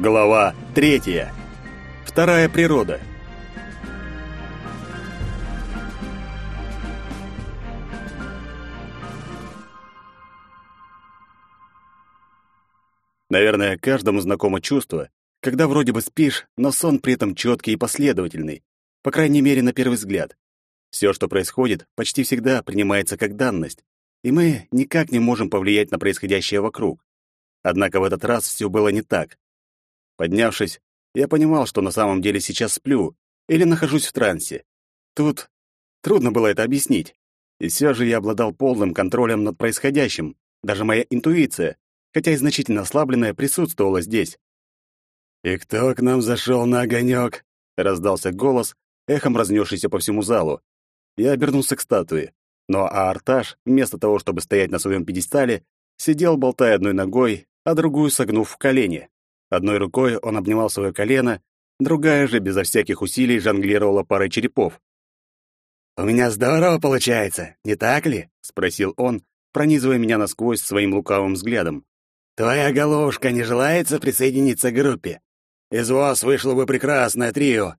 Глава третья. Вторая природа. Наверное, каждому знакомо чувство, когда вроде бы спишь, но сон при этом четкий и последовательный, по крайней мере, на первый взгляд. Все, что происходит, почти всегда принимается как данность, и мы никак не можем повлиять на происходящее вокруг. Однако в этот раз все было не так. Поднявшись, я понимал, что на самом деле сейчас сплю или нахожусь в трансе. Тут трудно было это объяснить. И все же я обладал полным контролем над происходящим. Даже моя интуиция, хотя и значительно ослабленная, присутствовала здесь. «И кто к нам зашел на огонек?» — раздался голос, эхом разнесшийся по всему залу. Я обернулся к статуе, но Аарташ, вместо того, чтобы стоять на своем пьедестале, сидел, болтая одной ногой, а другую согнув в колени. Одной рукой он обнимал свое колено, другая же безо всяких усилий жонглировала парой черепов. «У меня здорово получается, не так ли?» — спросил он, пронизывая меня насквозь своим лукавым взглядом. «Твоя головушка не желается присоединиться к группе? Из вас вышло бы прекрасное трио!»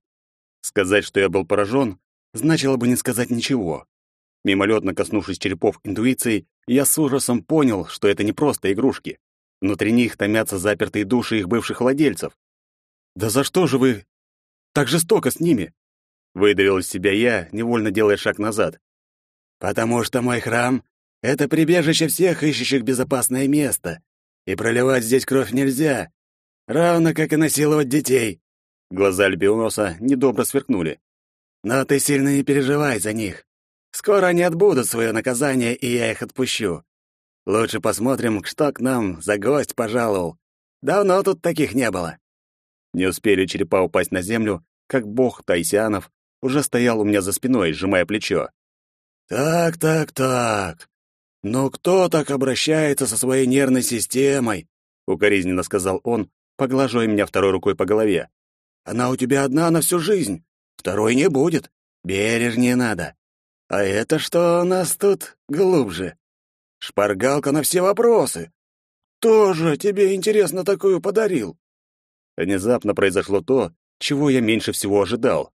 Сказать, что я был поражен, значило бы не сказать ничего. Мимолетно коснувшись черепов интуицией, я с ужасом понял, что это не просто игрушки. Внутри них томятся запертые души их бывших владельцев. «Да за что же вы так жестоко с ними?» Выдавил из себя я, невольно делая шаг назад. «Потому что мой храм — это прибежище всех ищущих безопасное место, и проливать здесь кровь нельзя, равно как и насиловать детей». Глаза Альбионоса недобро сверкнули. «Но ты сильно не переживай за них. Скоро они отбудут свое наказание, и я их отпущу. Лучше посмотрим, что к нам за гость пожаловал. Давно тут таких не было. Не успели черепа упасть на землю, как бог Тайсианов уже стоял у меня за спиной, сжимая плечо. «Так, так, так. Ну кто так обращается со своей нервной системой?» — укоризненно сказал он, поглаживая меня второй рукой по голове. «Она у тебя одна на всю жизнь. Второй не будет. Бережнее надо. А это что у нас тут глубже? Шпаргалка на все вопросы. Тоже тебе интересно такую подарил. Внезапно произошло то, чего я меньше всего ожидал.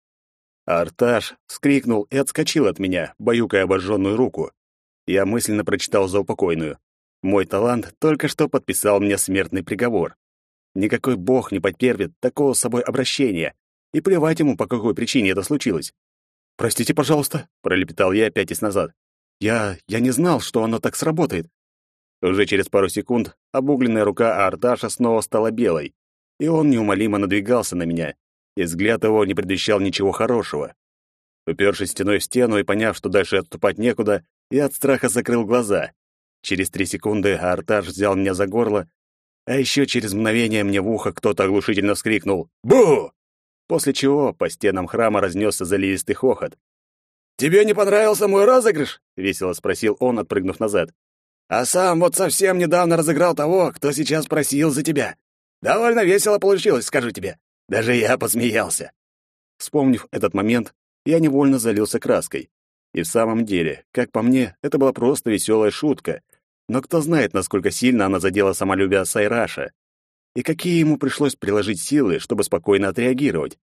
Арташ вскрикнул и отскочил от меня, баюкая обожженную руку. Я мысленно прочитал заупокойную. Мой талант только что подписал мне смертный приговор. Никакой бог не потерпит такого с собой обращения, и плевать ему, по какой причине это случилось. «Простите, пожалуйста», — пролепетал я, пятясь назад. «Я... я не знал, что оно так сработает». Уже через пару секунд обугленная рука Арташа снова стала белой, и он неумолимо надвигался на меня, и взгляд его не предвещал ничего хорошего. Упершись стеной в стену и поняв, что дальше отступать некуда, я от страха закрыл глаза. Через три секунды Арташ взял меня за горло, а еще через мгновение мне в ухо кто-то оглушительно вскрикнул «Бу!» после чего по стенам храма разнесся заливистый хохот. «Тебе не понравился мой розыгрыш?» — весело спросил он, отпрыгнув назад. «А сам вот совсем недавно разыграл того, кто сейчас просил за тебя. Довольно весело получилось, скажу тебе. Даже я посмеялся». Вспомнив этот момент, я невольно залился краской. И в самом деле, как по мне, это была просто веселая шутка. Но кто знает, насколько сильно она задела самолюбие Сайраша и какие ему пришлось приложить силы, чтобы спокойно отреагировать.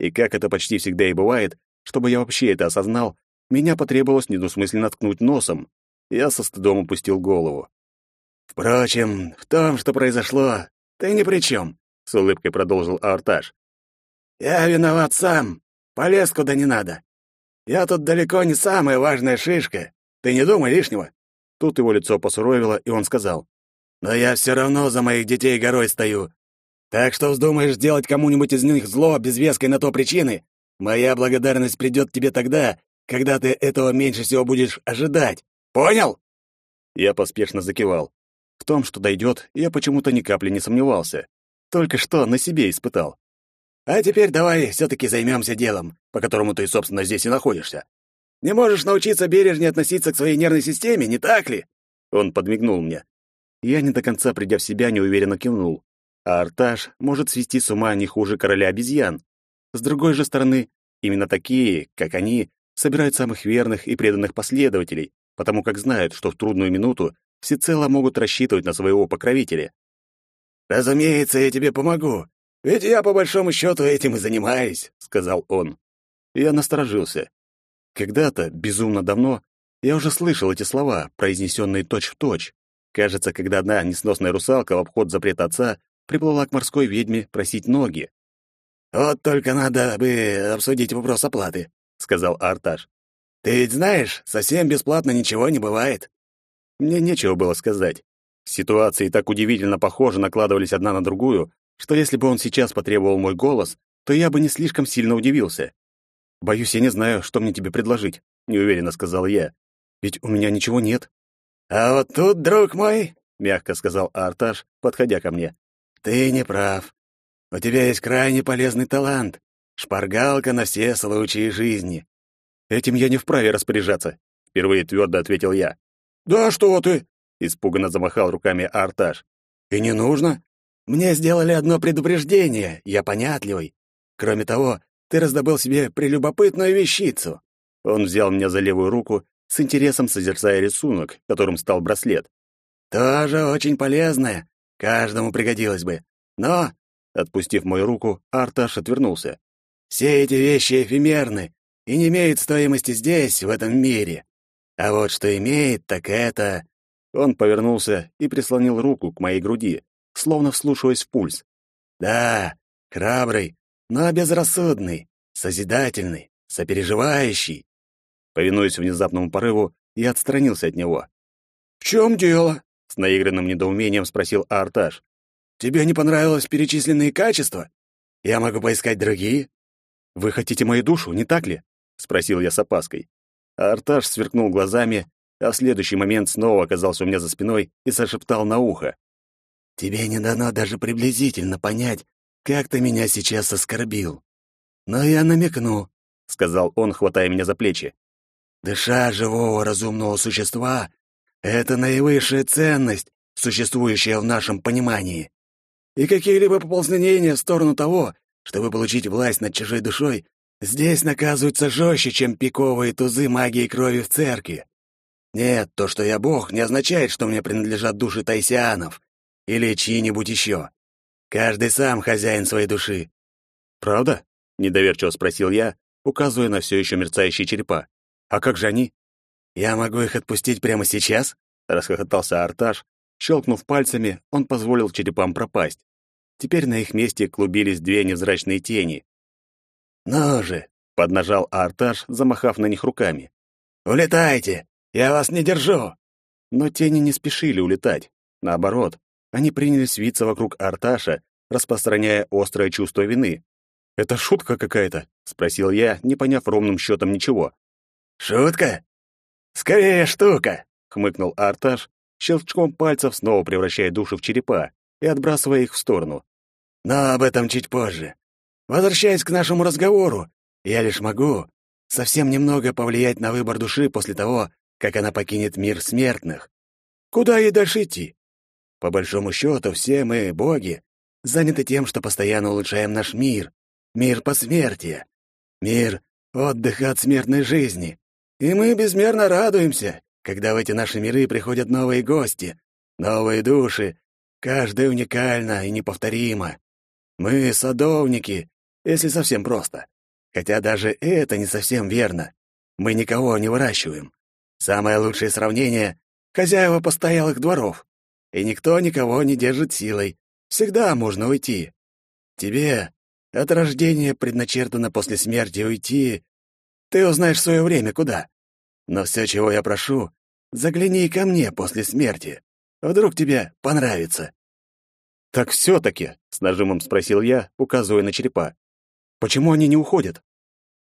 И как это почти всегда и бывает, чтобы я вообще это осознал, меня потребовалось недвусмысленно ткнуть носом. Я со стыдом опустил голову. «Впрочем, в том, что произошло, ты ни при чем», — с улыбкой продолжил Арташ. «Я виноват сам. Полез куда не надо. Я тут далеко не самая важная шишка. Ты не думай лишнего». Тут его лицо посуровило, и он сказал. Но я все равно за моих детей горой стою. Так что вздумаешь сделать кому-нибудь из них зло без веской на то причины, моя благодарность придет тебе тогда, когда ты этого меньше всего будешь ожидать. Понял?» Я поспешно закивал. В том, что дойдет, я почему-то ни капли не сомневался. Только что на себе испытал. «А теперь давай все-таки займемся делом, по которому ты, собственно, здесь и находишься. Не можешь научиться бережнее относиться к своей нервной системе, не так ли?» Он подмигнул мне. Я, не до конца придя в себя, неуверенно кивнул. А Арташ может свести с ума не хуже короля обезьян. С другой же стороны, именно такие, как они, собирают самых верных и преданных последователей, потому как знают, что в трудную минуту всецело могут рассчитывать на своего покровителя. «Разумеется, я тебе помогу, Ведь я, по большому счету, этим и занимаюсь», — сказал он. Я насторожился. Когда-то, безумно давно, я уже слышал эти слова, произнесенные точь-в-точь. Кажется, когда одна несносная русалка в обход запрета отца приплыла к морской ведьме просить ноги. «Вот только надо бы обсудить вопрос оплаты», — сказал Арташ. «Ты ведь знаешь, совсем бесплатно ничего не бывает». Мне нечего было сказать. Ситуации так удивительно похожи накладывались одна на другую, что если бы он сейчас потребовал мой голос, то я бы не слишком сильно удивился. «Боюсь, я не знаю, что мне тебе предложить», — неуверенно сказал я. «Ведь у меня ничего нет». «А вот тут, друг мой», — мягко сказал Арташ, подходя ко мне, — «ты не прав. У тебя есть крайне полезный талант. Шпаргалка на все случаи жизни». «Этим я не вправе распоряжаться», — впервые твердо ответил я. «Да что ты!» — испуганно замахал руками Арташ. «И не нужно. Мне сделали одно предупреждение, я понятливый. Кроме того, ты раздобыл себе прелюбопытную вещицу». Он взял меня за левую руку, с интересом созерцая рисунок, которым стал браслет. «Тоже очень полезное, каждому пригодилось бы. Но, отпустив мою руку, Арташ отвернулся. Все эти вещи эфемерны и не имеют стоимости здесь, в этом мире. А вот что имеет, так это...» Он повернулся и прислонил руку к моей груди, словно вслушиваясь в пульс. «Да, храбрый, но безрассудный, созидательный, сопереживающий». Повинуясь внезапному порыву, я отстранился от него. «В чем дело?» — с наигранным недоумением спросил Арташ. «Тебе не понравилось перечисленные качества? Я могу поискать другие?» «Вы хотите мою душу, не так ли?» — спросил я с опаской. Арташ сверкнул глазами, а в следующий момент снова оказался у меня за спиной и зашептал на ухо. «Тебе не дано даже приблизительно понять, как ты меня сейчас оскорбил. Но я намекну», — сказал он, хватая меня за плечи. «Дыша живого разумного существа — это наивысшая ценность, существующая в нашем понимании. И какие-либо поползнения в сторону того, чтобы получить власть над чужой душой, здесь наказываются жестче, чем пиковые тузы магии крови в церкви. Нет, то, что я бог, не означает, что мне принадлежат души тайсианов или чьи-нибудь еще. Каждый сам хозяин своей души. Правда? недоверчиво спросил я, указывая на все еще мерцающие черепа. А как же они? Я могу их отпустить прямо сейчас? расхохотался Арташ. Щелкнув пальцами, он позволил черепам пропасть. Теперь на их месте клубились две невзрачные тени. «Ну же!» — поднажал Арташ, замахав на них руками. «Улетайте! Я вас не держу!» Но тени не спешили улетать. Наоборот, они принялись виться вокруг Арташа, распространяя острое чувство вины. «Это шутка какая-то?» — спросил я, не поняв ровным счетом ничего. «Шутка? Скорее штука!» — хмыкнул Арташ, щелчком пальцев снова превращая души в черепа и отбрасывая их в сторону. «Но об этом чуть позже. Возвращаясь к нашему разговору, я лишь могу совсем немного повлиять на выбор души после того, как она покинет мир смертных. Куда ей дальше идти? По большому счету, все мы, боги, заняты тем, что постоянно улучшаем наш мир, мир посмертия, мир отдыха от смертной жизни. И мы безмерно радуемся, когда в эти наши миры приходят новые гости, новые души, каждая уникальна и неповторима. Мы садовники, если совсем просто. Хотя даже это не совсем верно. Мы никого не выращиваем. Самое лучшее сравнение — хозяева постоялых дворов. И никто никого не держит силой. Всегда можно уйти. Тебе от рождения предначертано после смерти уйти. Ты узнаешь свое время куда. Но все, чего я прошу, загляни ко мне после смерти. Вдруг тебе понравится. Так все-таки, с нажимом спросил я, указывая на черепа. Почему они не уходят?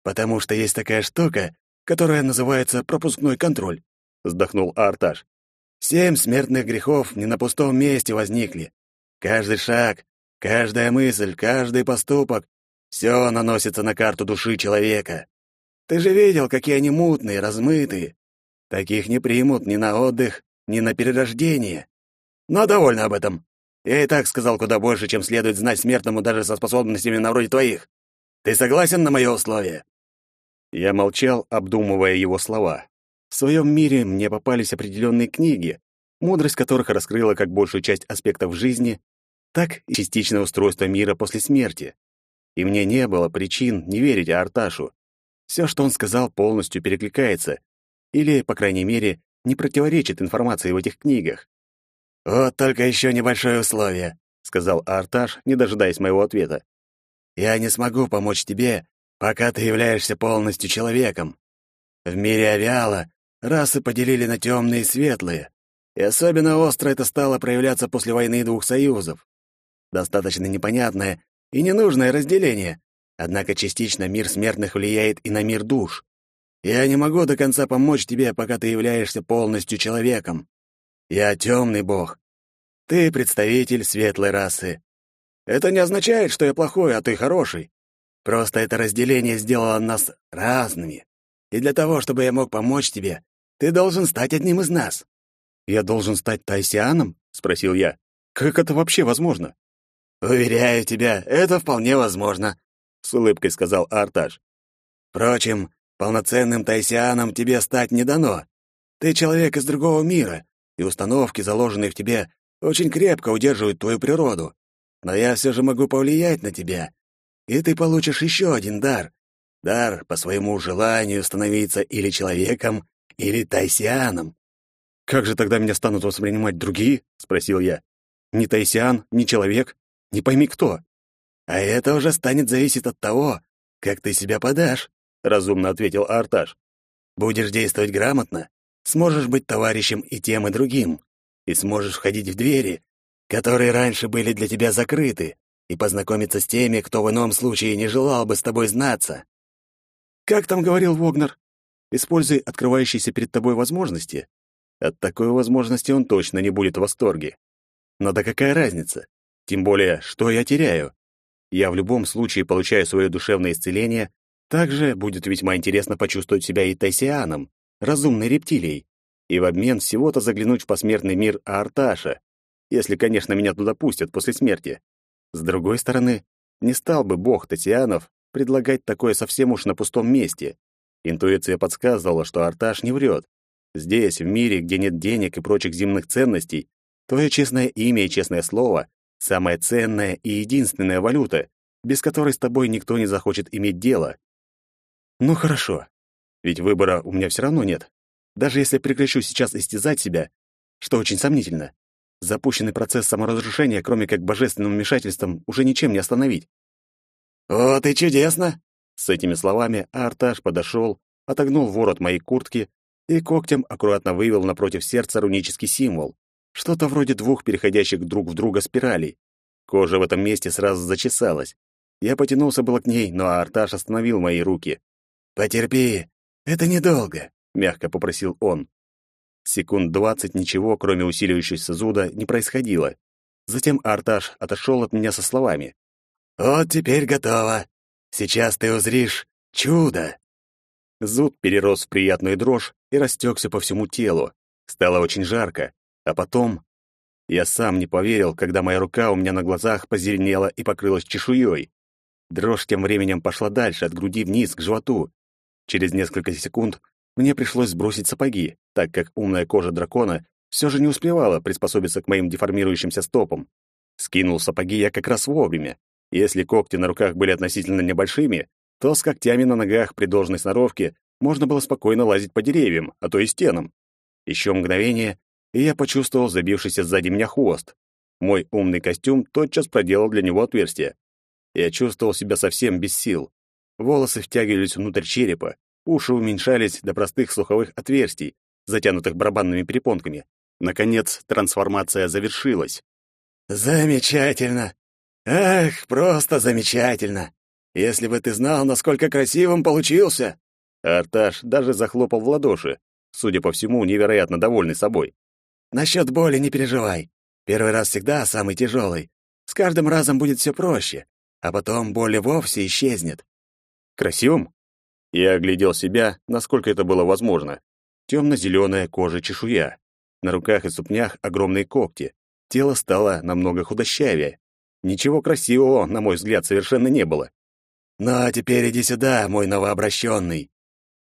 Потому что есть такая штука, которая называется пропускной контроль, вздохнул Арташ. Семь смертных грехов не на пустом месте возникли. Каждый шаг, каждая мысль, каждый поступок — все наносится на карту души человека. Ты же видел, какие они мутные, размытые. Таких не примут ни на отдых, ни на перерождение. Но довольно об этом. Я и так сказал куда больше, чем следует знать смертному даже со способностями на вроде твоих. Ты согласен на мое условие?» Я молчал, обдумывая его слова. В своем мире мне попались определенные книги, мудрость которых раскрыла как большую часть аспектов жизни, так и частичное устройство мира после смерти. И мне не было причин не верить Арташу. Все, что он сказал, полностью перекликается, или, по крайней мере, не противоречит информации в этих книгах. «Вот только еще небольшое условие», — сказал Арташ, не дожидаясь моего ответа. «Я не смогу помочь тебе, пока ты являешься полностью человеком. В мире Авиала расы поделили на темные и светлые, и особенно остро это стало проявляться после войны двух союзов. Достаточно непонятное и ненужное разделение, однако частично мир смертных влияет и на мир душ. Я не могу до конца помочь тебе, пока ты являешься полностью человеком. Я темный бог. Ты представитель светлой расы. Это не означает, что я плохой, а ты хороший. Просто это разделение сделало нас разными. И для того, чтобы я мог помочь тебе, ты должен стать одним из нас. Я должен стать тайсианом? спросил я. Как это вообще возможно? Уверяю тебя, это вполне возможно, с улыбкой сказал Арташ. Впрочем, полноценным тайсианом тебе стать не дано. Ты человек из другого мира, и установки, заложенные в тебе, очень крепко удерживают твою природу. Но я все же могу повлиять на тебя, и ты получишь еще один дар. Дар по своему желанию становиться или человеком, или тайсианом. «Как же тогда меня станут воспринимать другие?» — спросил я. «Ни тайсиан, ни человек, не пойми кто». «А это уже станет зависеть от того, как ты себя подашь», — разумно ответил Арташ. «Будешь действовать грамотно, сможешь быть товарищем и тем, и другим, и сможешь входить в двери, которые раньше были для тебя закрыты, и познакомиться с теми, кто в ином случае не желал бы с тобой знаться. Как там говорил Вогнер? Используй открывающиеся перед тобой возможности. От такой возможности он точно не будет в восторге. Но да какая разница? Тем более, что я теряю? Я в любом случае получаю свое душевное исцеление, также будет весьма интересно почувствовать себя и тайсианом, разумной рептилией, и в обмен всего-то заглянуть в посмертный мир Арташа, если, конечно, меня туда пустят после смерти. С другой стороны, не стал бы бог Татьянов предлагать такое совсем уж на пустом месте. Интуиция подсказывала, что Арташ не врет. Здесь, в мире, где нет денег и прочих земных ценностей, твое честное имя и честное слово — самая ценная и единственная валюта, без которой с тобой никто не захочет иметь дело. Ну хорошо, ведь выбора у меня все равно нет. Даже если прекращу сейчас истязать себя, что очень сомнительно, запущенный процесс саморазрушения, кроме как божественным вмешательством, уже ничем не остановить. «Вот и чудесно!» С этими словами Арташ подошел, отогнул ворот моей куртки и когтем аккуратно вывел напротив сердца рунический символ. Что-то вроде двух переходящих друг в друга спиралей. Кожа в этом месте сразу зачесалась. Я потянулся было к ней, но Арташ остановил мои руки. «Потерпи, это недолго», — мягко попросил он. Секунд двадцать ничего, кроме усиливающейся зуда, не происходило. Затем Арташ отошел от меня со словами. «Вот теперь готово. Сейчас ты узришь чудо». Зуд перерос в приятную дрожь и растекся по всему телу. Стало очень жарко. А потом... Я сам не поверил, когда моя рука у меня на глазах позеленела и покрылась чешуей. Дрожь тем временем пошла дальше, от груди вниз, к животу. Через несколько секунд мне пришлось сбросить сапоги, так как умная кожа дракона все же не успевала приспособиться к моим деформирующимся стопам. Скинул сапоги я как раз вовремя. Если когти на руках были относительно небольшими, то с когтями на ногах при должной сноровке можно было спокойно лазить по деревьям, а то и стенам. Еще мгновение, и я почувствовал забившийся сзади меня хвост. Мой умный костюм тотчас проделал для него отверстие. Я чувствовал себя совсем без сил. Волосы втягивались внутрь черепа, уши уменьшались до простых слуховых отверстий, затянутых барабанными перепонками. Наконец, трансформация завершилась. «Замечательно! Ах, просто замечательно! Если бы ты знал, насколько красивым получился!» Арташ даже захлопал в ладоши, судя по всему, невероятно довольный собой. «Насчет боли не переживай. Первый раз всегда самый тяжелый. С каждым разом будет все проще, а потом боль вовсе исчезнет. Красивым? Я оглядел себя, насколько это было возможно. Темно-зеленая кожа чешуя. На руках и ступнях огромные когти. Тело стало намного худощавее. Ничего красивого, на мой взгляд, совершенно не было. «Ну а теперь иди сюда, мой новообращенный!»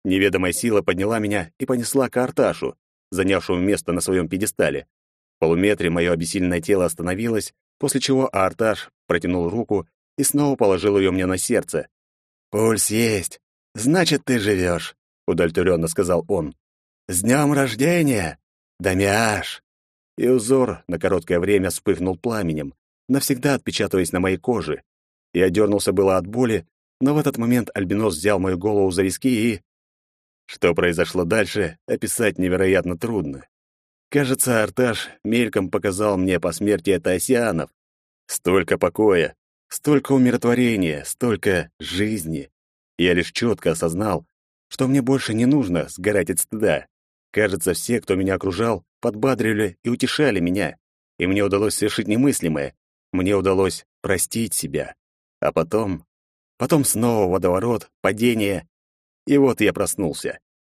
Неведомая сила подняла меня и понесла к Арташу, занявшему место на своем пьедестале. В полуметре мое обессиленное тело остановилось, после чего Арташ протянул руку и снова положил ее мне на сердце. «Пульс есть, значит, ты живешь», — удовлетворенно сказал он. «С днем рождения, Дамиаш!» И узор на короткое время вспыхнул пламенем, навсегда отпечатываясь на моей коже. Я дернулся было от боли, но в этот момент альбинос взял мою голову за виски и... Что произошло дальше, описать невероятно трудно. Кажется, Арташ мельком показал мне по смерти Таосианов. Столько покоя, столько умиротворения, столько жизни. Я лишь четко осознал, что мне больше не нужно сгорать от стыда. Кажется, все, кто меня окружал, подбадривали и утешали меня. И мне удалось совершить немыслимое. Мне удалось простить себя. А потом... Потом снова водоворот, падение. И вот я проснулся.